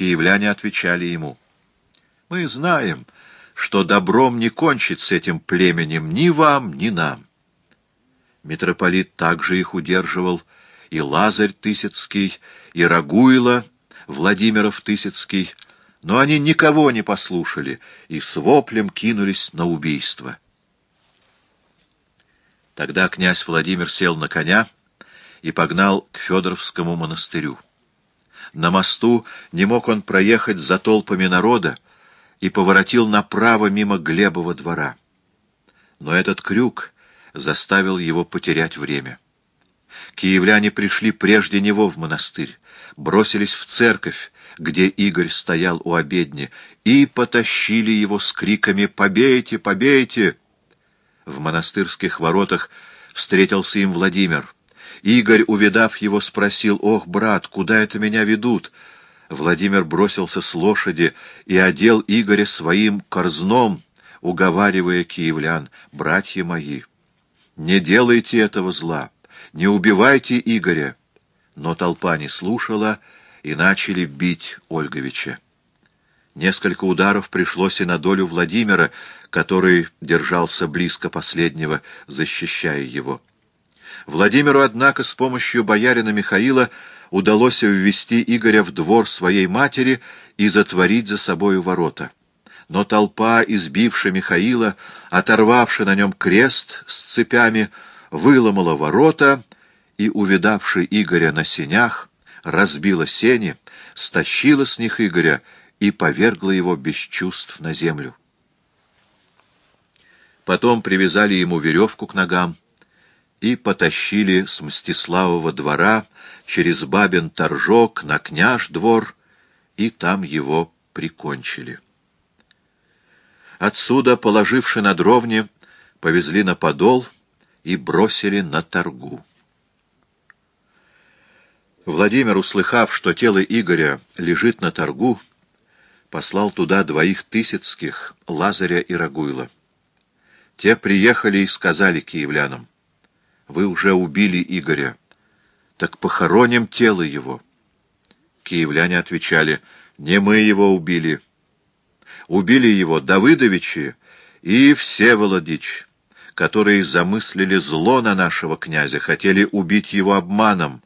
киевляне отвечали ему, «Мы знаем, что добром не кончит с этим племенем ни вам, ни нам». Митрополит также их удерживал, и Лазарь Тысяцкий, и Рагуила Владимиров Тысяцкий, но они никого не послушали и с воплем кинулись на убийство. Тогда князь Владимир сел на коня и погнал к Федоровскому монастырю. На мосту не мог он проехать за толпами народа и поворотил направо мимо Глебова двора. Но этот крюк заставил его потерять время. Киевляне пришли прежде него в монастырь, бросились в церковь, где Игорь стоял у обедни, и потащили его с криками «Побейте! Побейте!». В монастырских воротах встретился им Владимир. Игорь, увидав его, спросил «Ох, брат, куда это меня ведут?» Владимир бросился с лошади и одел Игоря своим корзном, уговаривая киевлян «Братья мои, не делайте этого зла, не убивайте Игоря». Но толпа не слушала, и начали бить Ольговича. Несколько ударов пришлось и на долю Владимира, который держался близко последнего, защищая его. Владимиру, однако, с помощью боярина Михаила удалось ввести Игоря в двор своей матери и затворить за собою ворота. Но толпа, избившая Михаила, оторвавши на нем крест с цепями, выломала ворота и, увидавши Игоря на сенях, разбила сени, стащила с них Игоря и повергла его без чувств на землю. Потом привязали ему веревку к ногам и потащили с Мстиславова двора через бабин торжок на княж двор, и там его прикончили. Отсюда, положивши на дровне, повезли на подол и бросили на торгу. Владимир, услыхав, что тело Игоря лежит на торгу, послал туда двоих тысяцких, Лазаря и Рагуйла. Те приехали и сказали киевлянам, «Вы уже убили Игоря, так похороним тело его». Киевляне отвечали, «Не мы его убили. Убили его Давыдовичи и Всеволодич, которые замыслили зло на нашего князя, хотели убить его обманом»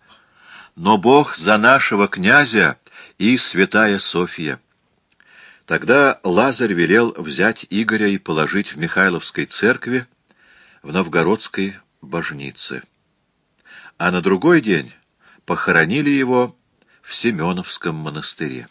но Бог за нашего князя и святая Софья. Тогда Лазарь велел взять Игоря и положить в Михайловской церкви в Новгородской божнице. А на другой день похоронили его в Семеновском монастыре.